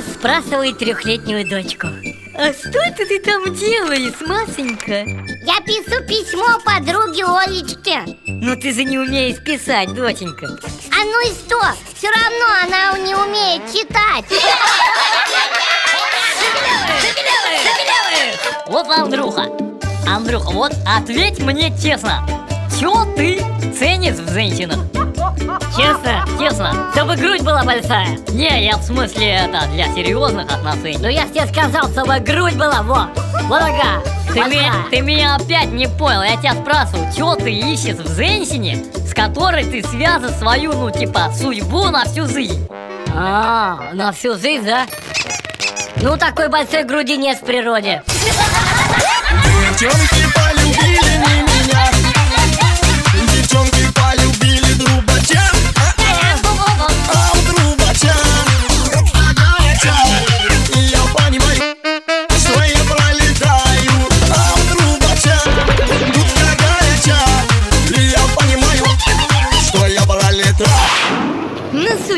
сбрасывает трехлетнюю дочку. А что это ты там делаешь, Масенька? Я пишу письмо подруге Олечке. Ну ты же не умеешь писать, доченька А ну и что? Все равно она не умеет читать Вот, Андрюха, Андрюха, вот ответь мне честно. Чё ты ценишь в женщинах? Честно, честно, чтобы грудь была большая. Не, я в смысле это для серьезных отношений. Ну я тебе сказал, чтобы грудь была, вот Вот такая ты меня, ты меня опять не понял, я тебя спрашиваю, что ты ищешь в женщине, с которой ты связан свою, ну, типа, судьбу на всю жизнь? А, на всю жизнь, да? Ну такой большой груди нет в природе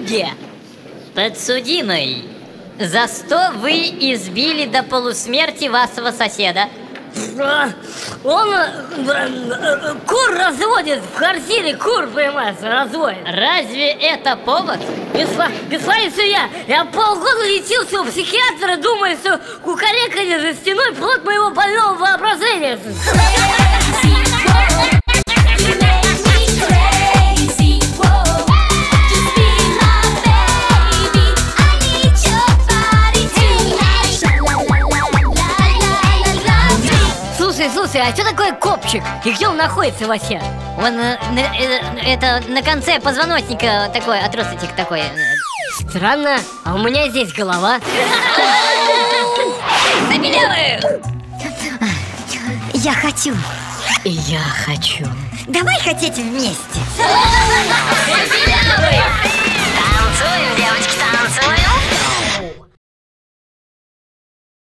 суде Подсудимый, за что вы избили до полусмерти вашего соседа? А, Он э, э, кур разводит в корзине, кур, понимаешь, разводит Разве это повод? Господин судья, я полгода лечился у психиатра, думая, что кукареканье за стеной плод моего больного воображения Слушай, слушай, а что такое копчик? И где он находится вообще? Он, э, э, это на конце позвоночника такой, отросточек такой. Странно, а у меня здесь голова Я хочу И я хочу Давай хотеть вместе